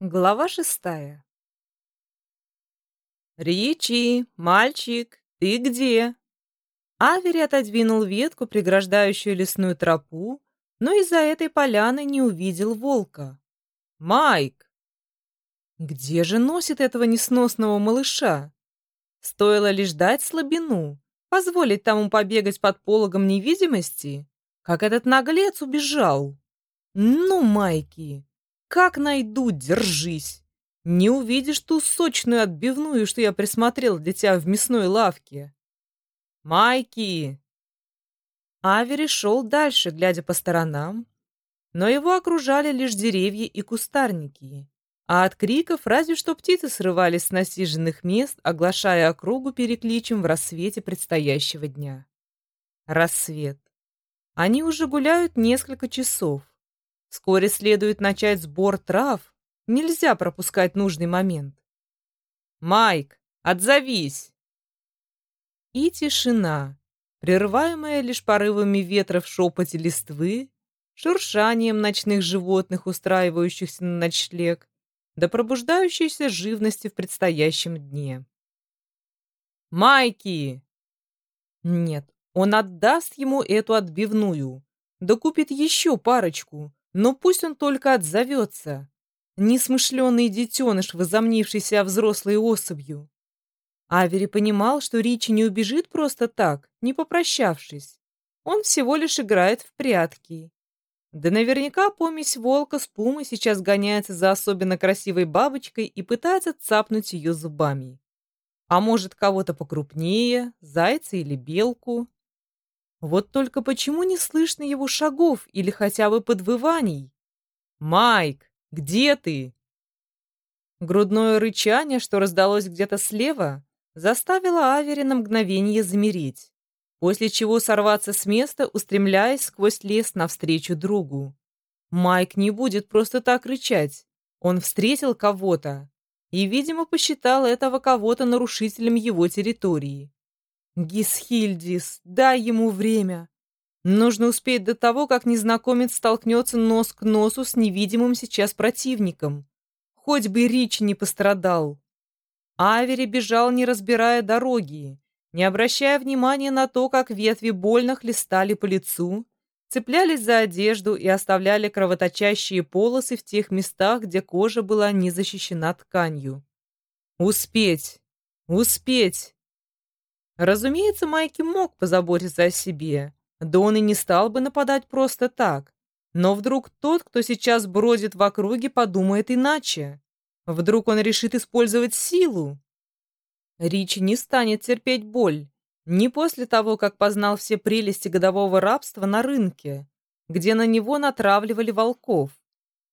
Глава шестая. «Ричи, мальчик, ты где?» Авери отодвинул ветку, преграждающую лесную тропу, но из-за этой поляны не увидел волка. «Майк!» Где же носит этого несносного малыша? Стоило лишь дать слабину, позволить тому побегать под пологом невидимости, как этот наглец убежал. «Ну, Майки!» Как найду, держись. Не увидишь ту сочную отбивную, что я присмотрел для тебя в мясной лавке. Майки! Авери шел дальше, глядя по сторонам, но его окружали лишь деревья и кустарники, а от криков разве что птицы срывались с насиженных мест, оглашая округу перекличем в рассвете предстоящего дня. Рассвет. Они уже гуляют несколько часов. Вскоре следует начать сбор трав. Нельзя пропускать нужный момент. «Майк, отзовись!» И тишина, прерываемая лишь порывами ветра в шепоте листвы, шуршанием ночных животных, устраивающихся на ночлег, до пробуждающейся живности в предстоящем дне. «Майки!» Нет, он отдаст ему эту отбивную, да купит еще парочку, но пусть он только отзовется. Несмышленный детеныш, возомнившийся взрослой особью. Авери понимал, что Ричи не убежит просто так, не попрощавшись. Он всего лишь играет в прятки. Да наверняка помесь волка с пумой сейчас гоняется за особенно красивой бабочкой и пытается цапнуть ее зубами. А может, кого-то покрупнее, зайца или белку. Вот только почему не слышно его шагов или хотя бы подвываний? «Майк, где ты?» Грудное рычание, что раздалось где-то слева, заставило Авери на мгновение замереть, после чего сорваться с места, устремляясь сквозь лес навстречу другу. Майк не будет просто так рычать. Он встретил кого-то и, видимо, посчитал этого кого-то нарушителем его территории. Гисхильдис, дай ему время. Нужно успеть до того, как незнакомец столкнется нос к носу с невидимым сейчас противником. Хоть бы Рич не пострадал. Авери бежал, не разбирая дороги, не обращая внимания на то, как ветви больно хлестали по лицу, цеплялись за одежду и оставляли кровоточащие полосы в тех местах, где кожа была не защищена тканью. Успеть! Успеть! Разумеется, Майки мог позаботиться о себе, да он и не стал бы нападать просто так. Но вдруг тот, кто сейчас бродит в округе, подумает иначе. Вдруг он решит использовать силу. Ричи не станет терпеть боль. Не после того, как познал все прелести годового рабства на рынке, где на него натравливали волков.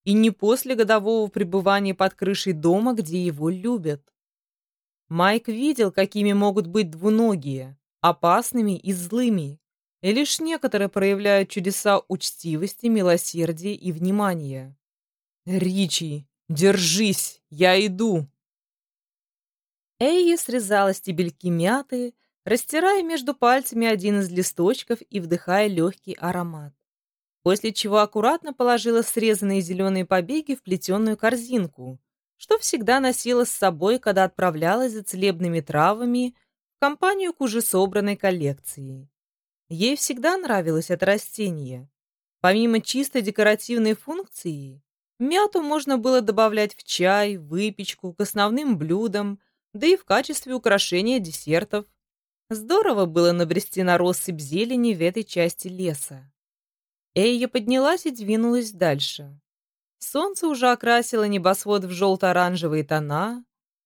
И не после годового пребывания под крышей дома, где его любят. Майк видел, какими могут быть двуногие, опасными и злыми, и лишь некоторые проявляют чудеса учтивости, милосердия и внимания. «Ричи, держись, я иду!» Эйя срезала стебельки мяты, растирая между пальцами один из листочков и вдыхая легкий аромат. После чего аккуратно положила срезанные зеленые побеги в плетеную корзинку, что всегда носила с собой, когда отправлялась за целебными травами в компанию к уже собранной коллекции. Ей всегда нравилось это растение. Помимо чисто декоративной функции, мяту можно было добавлять в чай, выпечку, к основным блюдам, да и в качестве украшения десертов. Здорово было набрести на россыпь зелени в этой части леса. Эйя поднялась и двинулась дальше. Солнце уже окрасило небосвод в желто-оранжевые тона,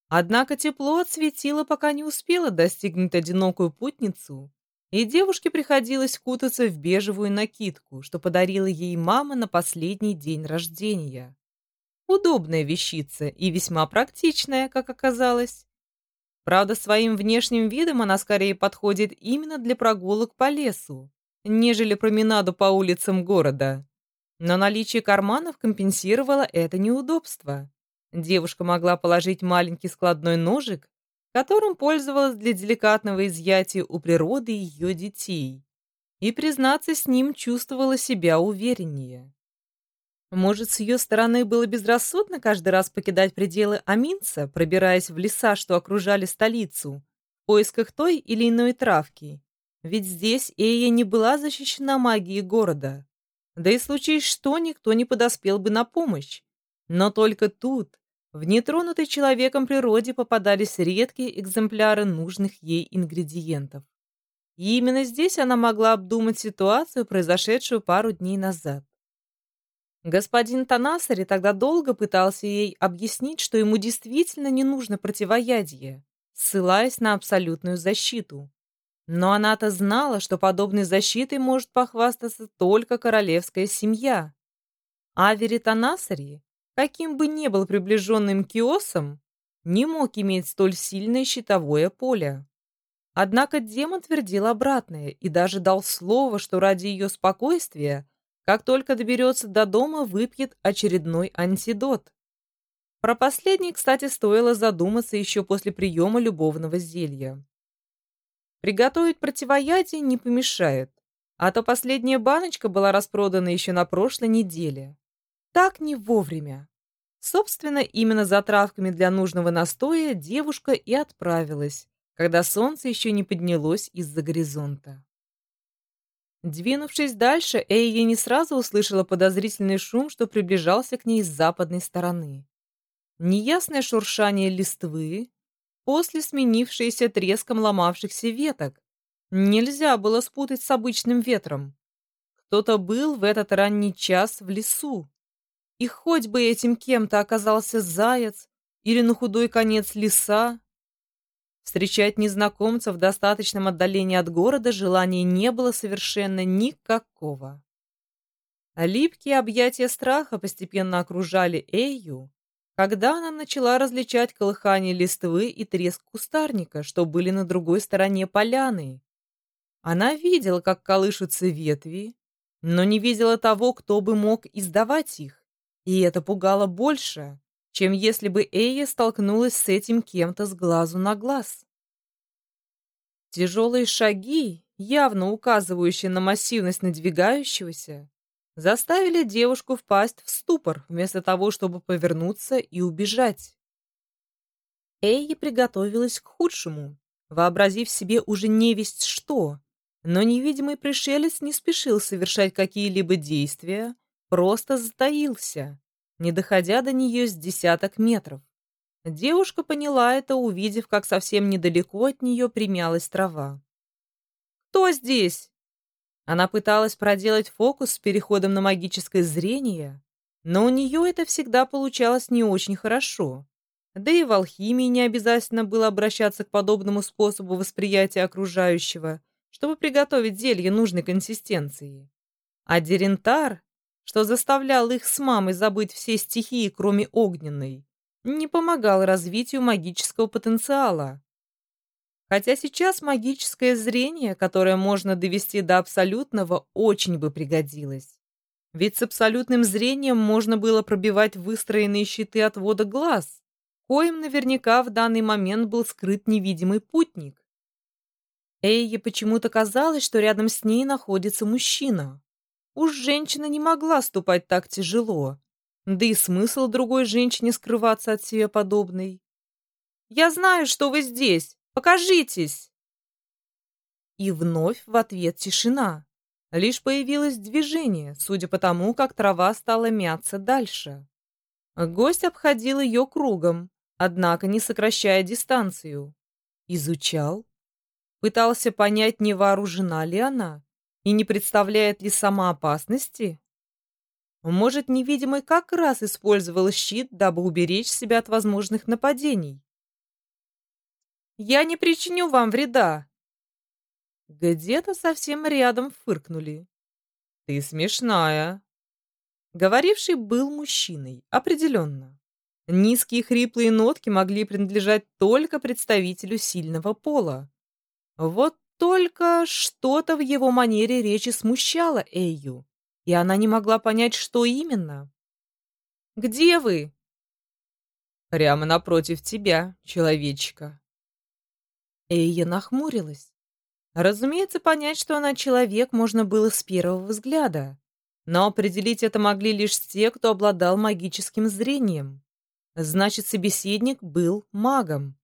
однако тепло отсветило, пока не успело достигнуть одинокую путницу, и девушке приходилось кутаться в бежевую накидку, что подарила ей мама на последний день рождения. Удобная вещица и весьма практичная, как оказалось. Правда, своим внешним видом она скорее подходит именно для прогулок по лесу, нежели променаду по улицам города. Но наличие карманов компенсировало это неудобство. Девушка могла положить маленький складной ножик, которым пользовалась для деликатного изъятия у природы ее детей, и, признаться, с ним чувствовала себя увереннее. Может, с ее стороны было безрассудно каждый раз покидать пределы Аминца, пробираясь в леса, что окружали столицу, в поисках той или иной травки. Ведь здесь Эя не была защищена магией города. Да и случись что, никто не подоспел бы на помощь. Но только тут, в нетронутой человеком природе, попадались редкие экземпляры нужных ей ингредиентов. И именно здесь она могла обдумать ситуацию, произошедшую пару дней назад. Господин Танасари тогда долго пытался ей объяснить, что ему действительно не нужно противоядие, ссылаясь на абсолютную защиту. Но она-то знала, что подобной защитой может похвастаться только королевская семья. Авери Танасари, каким бы ни был приближенным Киосом, не мог иметь столь сильное щитовое поле. Однако демон твердил обратное и даже дал слово, что ради ее спокойствия как только доберется до дома, выпьет очередной антидот. Про последний, кстати, стоило задуматься еще после приема любовного зелья. Приготовить противоядие не помешает, а то последняя баночка была распродана еще на прошлой неделе. Так не вовремя. Собственно, именно за травками для нужного настоя девушка и отправилась, когда солнце еще не поднялось из-за горизонта. Двинувшись дальше, Эйя не сразу услышала подозрительный шум, что приближался к ней с западной стороны. Неясное шуршание листвы, после сменившееся треском ломавшихся веток. Нельзя было спутать с обычным ветром. Кто-то был в этот ранний час в лесу. И хоть бы этим кем-то оказался заяц или на худой конец лиса, Встречать незнакомцев в достаточном отдалении от города желания не было совершенно никакого. А липкие объятия страха постепенно окружали Эйю, когда она начала различать колыхание листвы и треск кустарника, что были на другой стороне поляны. Она видела, как колышутся ветви, но не видела того, кто бы мог издавать их, и это пугало больше, чем если бы Эйя столкнулась с этим кем-то с глазу на глаз. Тяжелые шаги, явно указывающие на массивность надвигающегося, заставили девушку впасть в ступор, вместо того, чтобы повернуться и убежать. Эйя приготовилась к худшему, вообразив себе уже невесть что, но невидимый пришелец не спешил совершать какие-либо действия, просто затаился, не доходя до нее с десяток метров. Девушка поняла это, увидев, как совсем недалеко от нее примялась трава. «Кто здесь?» Она пыталась проделать фокус с переходом на магическое зрение, но у нее это всегда получалось не очень хорошо. Да и в алхимии не обязательно было обращаться к подобному способу восприятия окружающего, чтобы приготовить зелье нужной консистенции. А Дерентар что заставлял их с мамой забыть все стихии, кроме огненной, не помогал развитию магического потенциала. Хотя сейчас магическое зрение, которое можно довести до абсолютного, очень бы пригодилось. Ведь с абсолютным зрением можно было пробивать выстроенные щиты отвода глаз, коим наверняка в данный момент был скрыт невидимый путник. Эйе почему-то казалось, что рядом с ней находится мужчина. Уж женщина не могла ступать так тяжело. Да и смысл другой женщине скрываться от себя подобной. «Я знаю, что вы здесь! Покажитесь!» И вновь в ответ тишина. Лишь появилось движение, судя по тому, как трава стала мяться дальше. Гость обходил ее кругом, однако не сокращая дистанцию. Изучал. Пытался понять, не вооружена ли она. И не представляет ли сама опасности? Может, невидимый как раз использовал щит, дабы уберечь себя от возможных нападений? «Я не причиню вам вреда!» Где-то совсем рядом фыркнули. «Ты смешная!» Говоривший был мужчиной, определенно. Низкие хриплые нотки могли принадлежать только представителю сильного пола. Вот только что-то в его манере речи смущало Эйю, и она не могла понять, что именно. «Где вы?» «Прямо напротив тебя, человечка». Эйя нахмурилась. Разумеется, понять, что она человек, можно было с первого взгляда. Но определить это могли лишь те, кто обладал магическим зрением. Значит, собеседник был магом.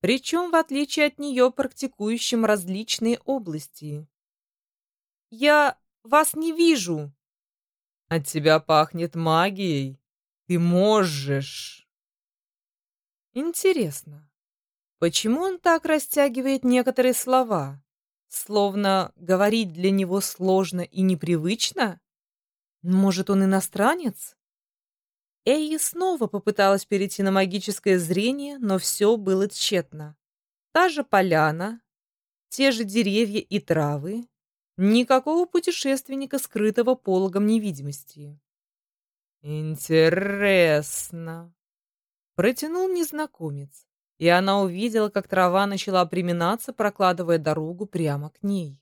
Причем, в отличие от нее, практикующим различные области. «Я вас не вижу!» «От тебя пахнет магией. Ты можешь!» Интересно, почему он так растягивает некоторые слова? Словно говорить для него сложно и непривычно? Может, он иностранец? Эйи снова попыталась перейти на магическое зрение, но все было тщетно. Та же поляна, те же деревья и травы, никакого путешественника, скрытого пологом невидимости. «Интересно», — протянул незнакомец, и она увидела, как трава начала приминаться, прокладывая дорогу прямо к ней.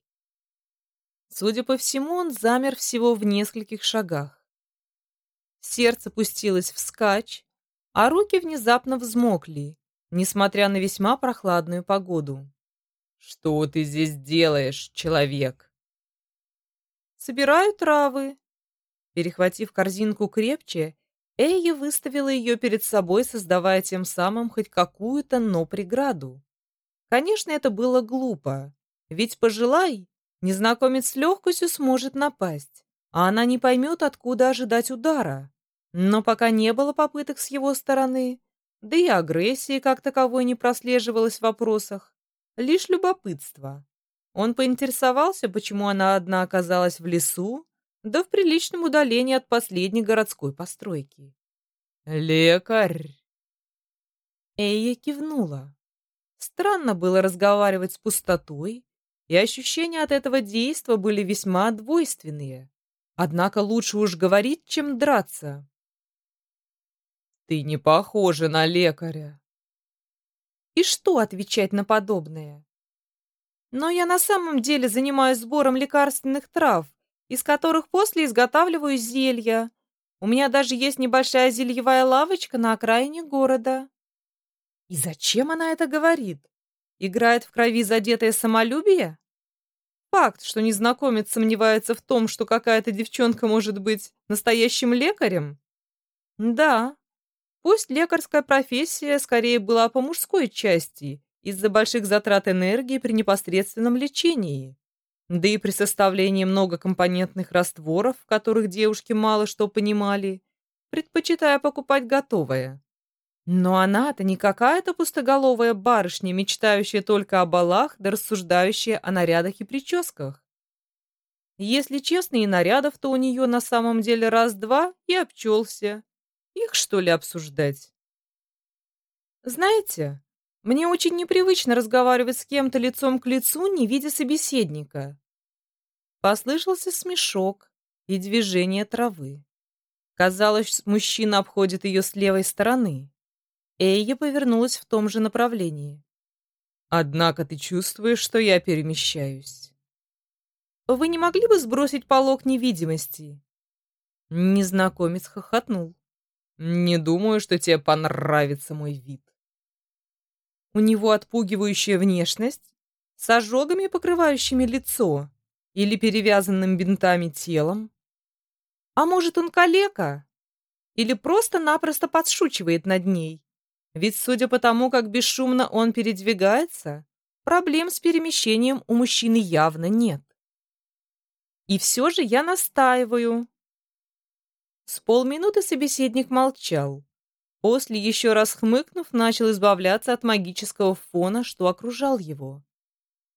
Судя по всему, он замер всего в нескольких шагах. Сердце пустилось вскачь, а руки внезапно взмокли, несмотря на весьма прохладную погоду. «Что ты здесь делаешь, человек?» «Собираю травы». Перехватив корзинку крепче, Эйя выставила ее перед собой, создавая тем самым хоть какую-то, но преграду. Конечно, это было глупо, ведь пожелай, незнакомец с легкостью сможет напасть, а она не поймет, откуда ожидать удара. Но пока не было попыток с его стороны, да и агрессии как таковой не прослеживалось в вопросах, лишь любопытство. Он поинтересовался, почему она одна оказалась в лесу, да в приличном удалении от последней городской постройки. «Лекарь!» Эйя кивнула. Странно было разговаривать с пустотой, и ощущения от этого действа были весьма двойственные. Однако лучше уж говорить, чем драться. Ты не похожа на лекаря. И что отвечать на подобное? Но я на самом деле занимаюсь сбором лекарственных трав, из которых после изготавливаю зелья. У меня даже есть небольшая зельевая лавочка на окраине города. И зачем она это говорит? Играет в крови задетое самолюбие? Факт, что незнакомец сомневается в том, что какая-то девчонка может быть настоящим лекарем? Да, Пусть лекарская профессия скорее была по мужской части, из-за больших затрат энергии при непосредственном лечении. Да и при составлении многокомпонентных растворов, в которых девушки мало что понимали, предпочитая покупать готовое. Но она-то не какая-то пустоголовая барышня, мечтающая только о балах да рассуждающая о нарядах и прическах. Если честно, и нарядов-то у нее на самом деле раз-два и обчелся. Их, что ли, обсуждать? Знаете, мне очень непривычно разговаривать с кем-то лицом к лицу, не видя собеседника. Послышался смешок и движение травы. Казалось, мужчина обходит ее с левой стороны. Эйя повернулась в том же направлении. «Однако ты чувствуешь, что я перемещаюсь?» «Вы не могли бы сбросить полог невидимости?» Незнакомец хохотнул. Не думаю, что тебе понравится мой вид. У него отпугивающая внешность, с ожогами, покрывающими лицо, или перевязанным бинтами телом. А может, он калека? Или просто-напросто подшучивает над ней? Ведь, судя по тому, как бесшумно он передвигается, проблем с перемещением у мужчины явно нет. И все же я настаиваю. С полминуты собеседник молчал. После, еще раз хмыкнув, начал избавляться от магического фона, что окружал его.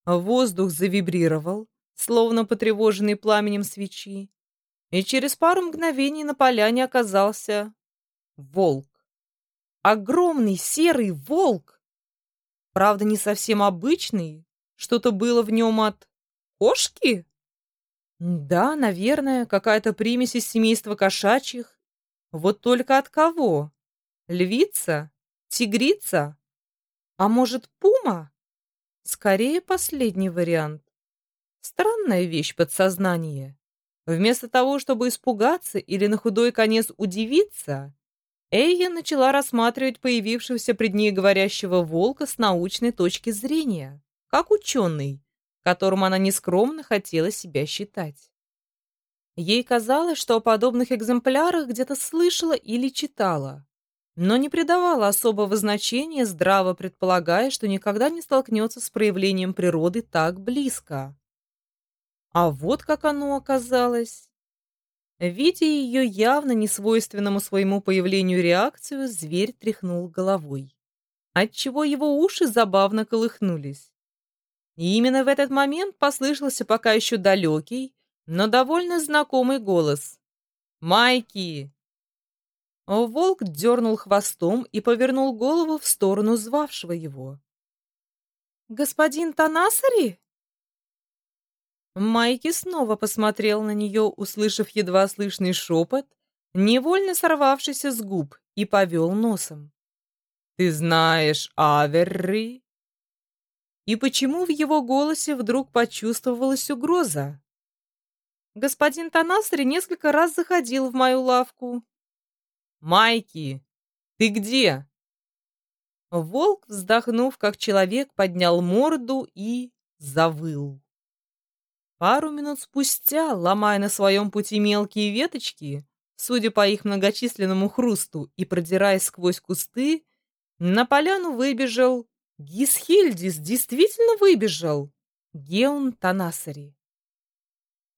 Воздух завибрировал, словно потревоженный пламенем свечи, и через пару мгновений на поляне оказался волк. Огромный серый волк! Правда, не совсем обычный, что-то было в нем от кошки? Да, наверное, какая-то примесь из семейства кошачьих. Вот только от кого? Львица? Тигрица? А может, пума? Скорее, последний вариант. Странная вещь подсознание. Вместо того, чтобы испугаться или на худой конец удивиться, Эйя начала рассматривать появившегося пред ней говорящего волка с научной точки зрения, как ученый, которым она нескромно хотела себя считать. Ей казалось, что о подобных экземплярах где-то слышала или читала, но не придавала особого значения, здраво предполагая, что никогда не столкнется с проявлением природы так близко. А вот как оно оказалось. Видя ее явно несвойственному своему появлению реакцию, зверь тряхнул головой, отчего его уши забавно колыхнулись. И именно в этот момент послышался пока еще далекий, но довольно знакомый голос. «Майки!» Волк дернул хвостом и повернул голову в сторону звавшего его. «Господин Танасари?» Майки снова посмотрел на нее, услышав едва слышный шепот, невольно сорвавшийся с губ, и повел носом. «Ты знаешь Аверри?» И почему в его голосе вдруг почувствовалась угроза? Господин Танасари несколько раз заходил в мою лавку. «Майки, ты где?» Волк, вздохнув, как человек, поднял морду и завыл. Пару минут спустя, ломая на своем пути мелкие веточки, судя по их многочисленному хрусту и продираясь сквозь кусты, на поляну выбежал Гисхильдис, действительно выбежал Геон Танасари.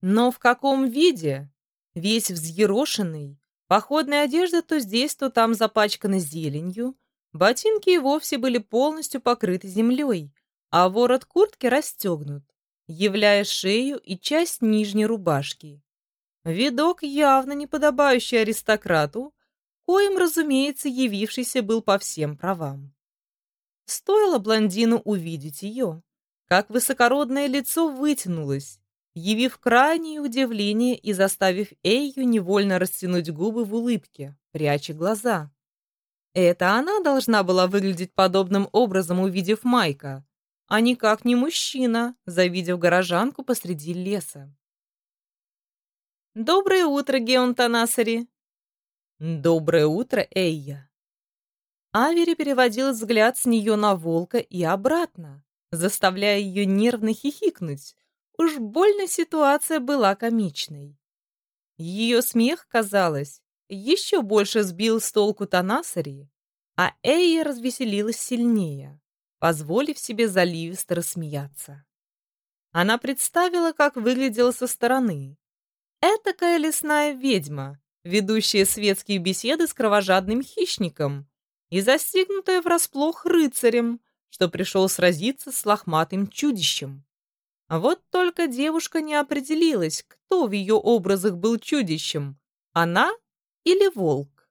Но в каком виде? Весь взъерошенный, походная одежда то здесь, то там запачкана зеленью, ботинки и вовсе были полностью покрыты землей, а ворот куртки расстегнут являя шею и часть нижней рубашки. Видок явно не подобающий аристократу, коим, разумеется, явившийся был по всем правам. Стоило блондину увидеть ее, как высокородное лицо вытянулось, явив крайнее удивление и заставив Эйю невольно растянуть губы в улыбке, пряча глаза. Это она должна была выглядеть подобным образом, увидев Майка, а никак не мужчина, завидев горожанку посреди леса. «Доброе утро, Геон Танасари!» «Доброе утро, Эйя!» Авери переводил взгляд с нее на волка и обратно, заставляя ее нервно хихикнуть. Уж больно ситуация была комичной. Ее смех, казалось, еще больше сбил с толку Танасари, а Эйя развеселилась сильнее позволив себе заливисто рассмеяться. Она представила, как выглядела со стороны. Этакая лесная ведьма, ведущая светские беседы с кровожадным хищником и застигнутая врасплох рыцарем, что пришел сразиться с лохматым чудищем. А вот только девушка не определилась, кто в ее образах был чудищем, она или волк.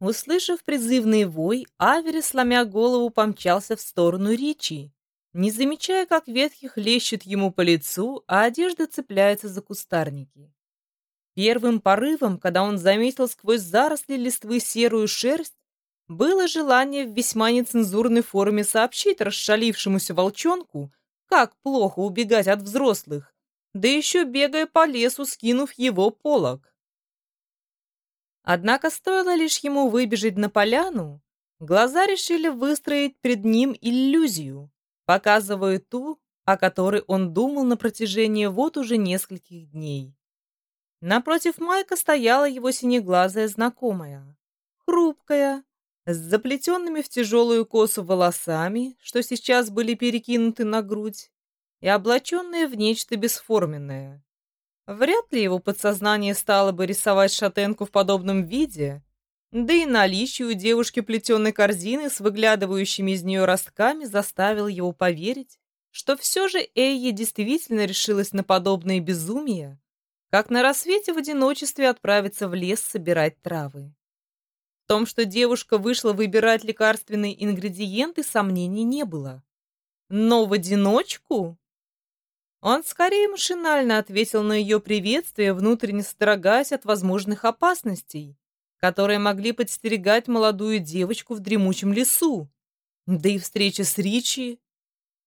Услышав призывный вой, Авери, сломя голову, помчался в сторону Ричи, не замечая, как ветки хлещут ему по лицу, а одежда цепляется за кустарники. Первым порывом, когда он заметил сквозь заросли листвы серую шерсть, было желание в весьма нецензурной форме сообщить расшалившемуся волчонку, как плохо убегать от взрослых, да еще бегая по лесу, скинув его полог. Однако стоило лишь ему выбежать на поляну, глаза решили выстроить перед ним иллюзию, показывая ту, о которой он думал на протяжении вот уже нескольких дней. Напротив Майка стояла его синеглазая знакомая, хрупкая, с заплетенными в тяжелую косу волосами, что сейчас были перекинуты на грудь, и облаченная в нечто бесформенное. Вряд ли его подсознание стало бы рисовать шатенку в подобном виде, да и наличие у девушки плетеной корзины с выглядывающими из нее ростками заставил его поверить, что все же Эйя действительно решилась на подобное безумие, как на рассвете в одиночестве отправиться в лес собирать травы. Том, что девушка вышла выбирать лекарственные ингредиенты, сомнений не было. Но в одиночку? Он скорее машинально ответил на ее приветствие, внутренне строгаясь от возможных опасностей, которые могли подстерегать молодую девочку в дремучем лесу. Да и встреча с Ричи.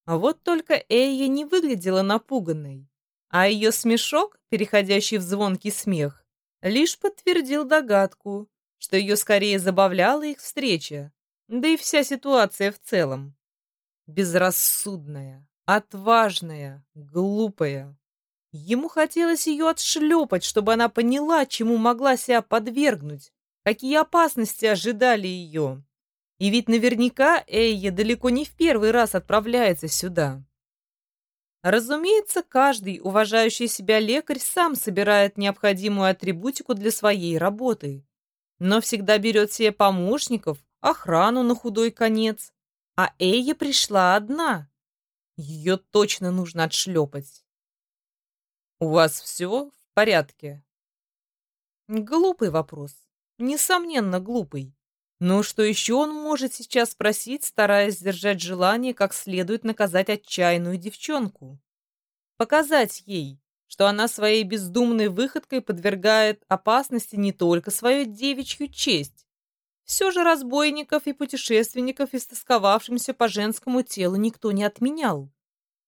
А вот только Эйя не выглядела напуганной, а ее смешок, переходящий в звонкий смех, лишь подтвердил догадку, что ее скорее забавляла их встреча, да и вся ситуация в целом. Безрассудная. Отважная, глупая. Ему хотелось ее отшлепать, чтобы она поняла, чему могла себя подвергнуть, какие опасности ожидали ее. И ведь наверняка Эйя далеко не в первый раз отправляется сюда. Разумеется, каждый уважающий себя лекарь сам собирает необходимую атрибутику для своей работы, но всегда берет себе помощников, охрану на худой конец. А Эйя пришла одна. Ее точно нужно отшлепать. «У вас все в порядке?» Глупый вопрос. Несомненно, глупый. Но что еще он может сейчас спросить, стараясь сдержать желание как следует наказать отчаянную девчонку? Показать ей, что она своей бездумной выходкой подвергает опасности не только свою девичью честь. Все же разбойников и путешественников, истосковавшимся по женскому телу, никто не отменял.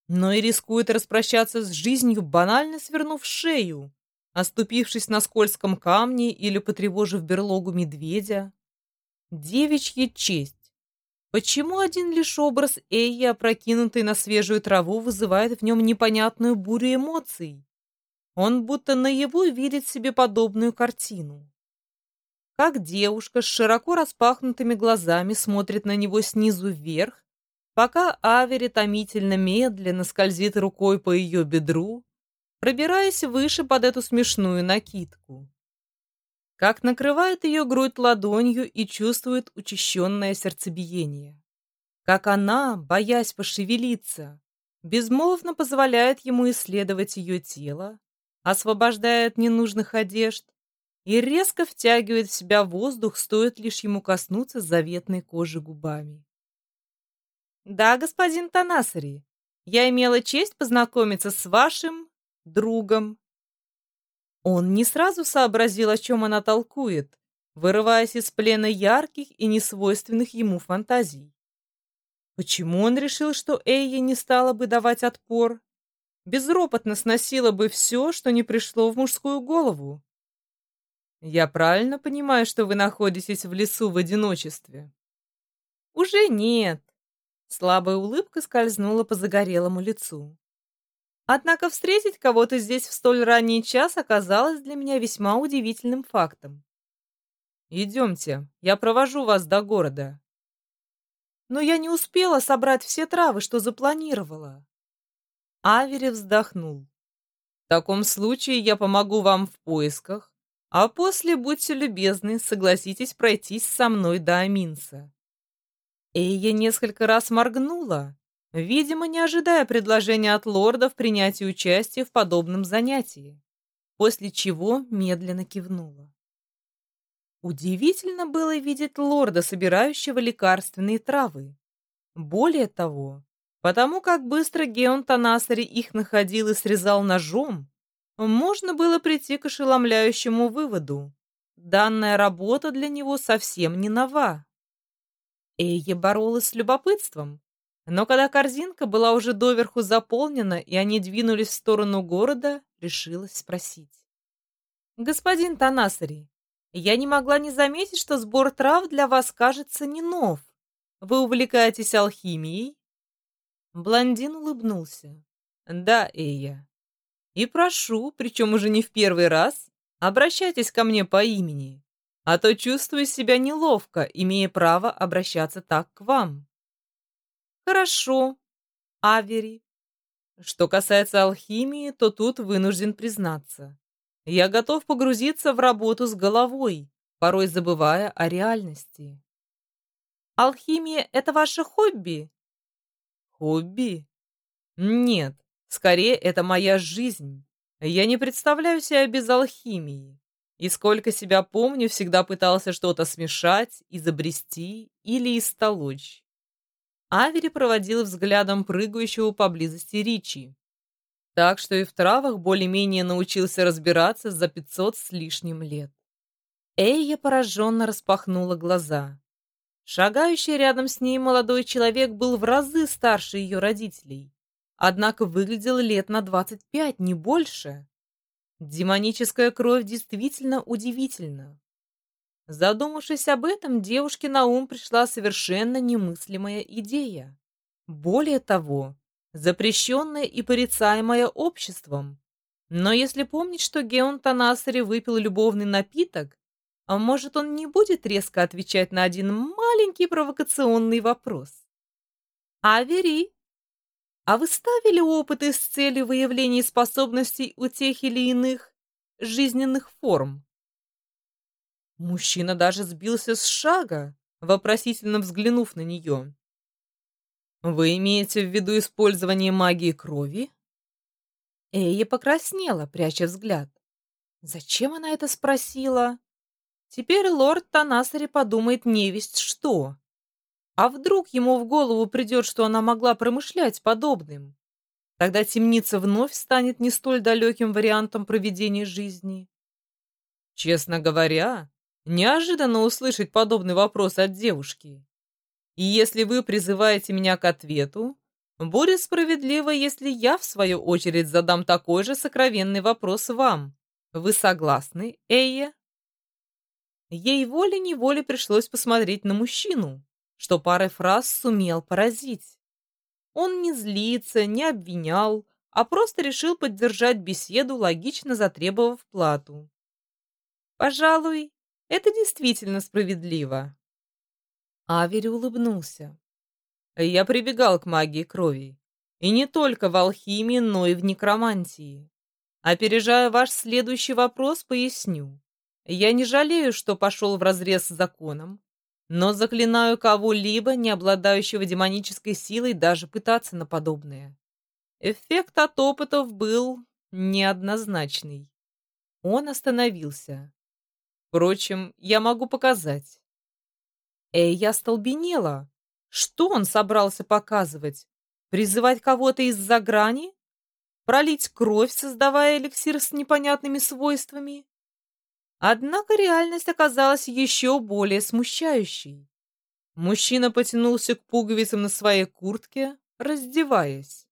Но и рискует распрощаться с жизнью, банально свернув шею, оступившись на скользком камне или потревожив берлогу медведя. Девичья честь. Почему один лишь образ Эйи, опрокинутый на свежую траву, вызывает в нем непонятную бурю эмоций? Он будто наяву видит себе подобную картину. Как девушка с широко распахнутыми глазами смотрит на него снизу вверх, пока Авери томительно медленно скользит рукой по ее бедру, пробираясь выше под эту смешную накидку как накрывает ее грудь ладонью и чувствует учащенное сердцебиение. Как она, боясь пошевелиться, безмолвно позволяет ему исследовать ее тело, освобождая от ненужных одежд и резко втягивает в себя воздух, стоит лишь ему коснуться заветной кожи губами. «Да, господин Танасари, я имела честь познакомиться с вашим другом он не сразу сообразил, о чем она толкует, вырываясь из плена ярких и несвойственных ему фантазий. Почему он решил, что Эйя не стала бы давать отпор? Безропотно сносила бы все, что не пришло в мужскую голову. Я правильно понимаю, что вы находитесь в лесу в одиночестве? Уже нет. Слабая улыбка скользнула по загорелому лицу. Однако встретить кого-то здесь в столь ранний час оказалось для меня весьма удивительным фактом. «Идемте, я провожу вас до города». Но я не успела собрать все травы, что запланировала. Авери вздохнул. «В таком случае я помогу вам в поисках, а после, будьте любезны, согласитесь пройтись со мной до Аминса». Эйя несколько раз моргнула, видимо, не ожидая предложения от лорда в принятии участия в подобном занятии, после чего медленно кивнула. Удивительно было видеть лорда, собирающего лекарственные травы. Более того, потому как быстро Геон Танасари их находил и срезал ножом, можно было прийти к ошеломляющему выводу. Данная работа для него совсем не нова. Эйя боролась с любопытством, но когда корзинка была уже доверху заполнена, и они двинулись в сторону города, решилась спросить. «Господин Танасари, я не могла не заметить, что сбор трав для вас кажется не нов. Вы увлекаетесь алхимией?» Блондин улыбнулся. «Да, Эя. И прошу, причем уже не в первый раз, обращайтесь ко мне по имени, а то чувствую себя неловко, имея право обращаться так к вам». Хорошо. Авери. Что касается алхимии, то тут вынужден признаться. Я готов погрузиться в работу с головой, порой забывая о реальности. Алхимия — это ваше хобби? Хобби? Нет, скорее это моя жизнь. Я не представляю себя без алхимии. И сколько себя помню, всегда пытался что-то смешать, изобрести или истолочь. Авери проводил взглядом прыгающего поблизости Ричи. Так что и в травах более-менее научился разбираться за пятьсот с лишним лет. Эйя пораженно распахнула глаза. Шагающий рядом с ней молодой человек был в разы старше ее родителей, однако выглядел лет на двадцать пять, не больше. Демоническая кровь действительно удивительна. Задумавшись об этом, девушке на ум пришла совершенно немыслимая идея. Более того, запрещенная и порицаемая обществом. Но если помнить, что Геон Танасари выпил любовный напиток, а может, он не будет резко отвечать на один маленький провокационный вопрос. Авери, а вы ставили опыты с целью выявления способностей у тех или иных жизненных форм? Мужчина даже сбился с шага, вопросительно взглянув на нее. «Вы имеете в виду использование магии крови?» Эя покраснела, пряча взгляд. Зачем она это спросила? Теперь лорд Танасари подумает невесть что. А вдруг ему в голову придет, что она могла промышлять подобным? Тогда темница вновь станет не столь далеким вариантом проведения жизни. Честно говоря, неожиданно услышать подобный вопрос от девушки. И если вы призываете меня к ответу, будет справедливо, если я, в свою очередь, задам такой же сокровенный вопрос вам. Вы согласны, Эйя? Ей волей-неволей пришлось посмотреть на мужчину, что парой фраз сумел поразить. Он не злится, не обвинял, а просто решил поддержать беседу, логично затребовав плату. Пожалуй, это действительно справедливо. Авери улыбнулся. Я прибегал к магии крови. И не только в алхимии, но и в некромантии. Опережая ваш следующий вопрос, поясню. Я не жалею, что пошел вразрез с законом, но заклинаю кого-либо, не обладающего демонической силой, даже пытаться на подобное. Эффект от опытов был неоднозначный. Он остановился. Впрочем, я могу показать. Эй, я столбенела. Что он собрался показывать? Призывать кого-то из-за грани? Пролить кровь, создавая эликсир с непонятными свойствами? Однако реальность оказалась еще более смущающей. Мужчина потянулся к пуговицам на своей куртке, раздеваясь.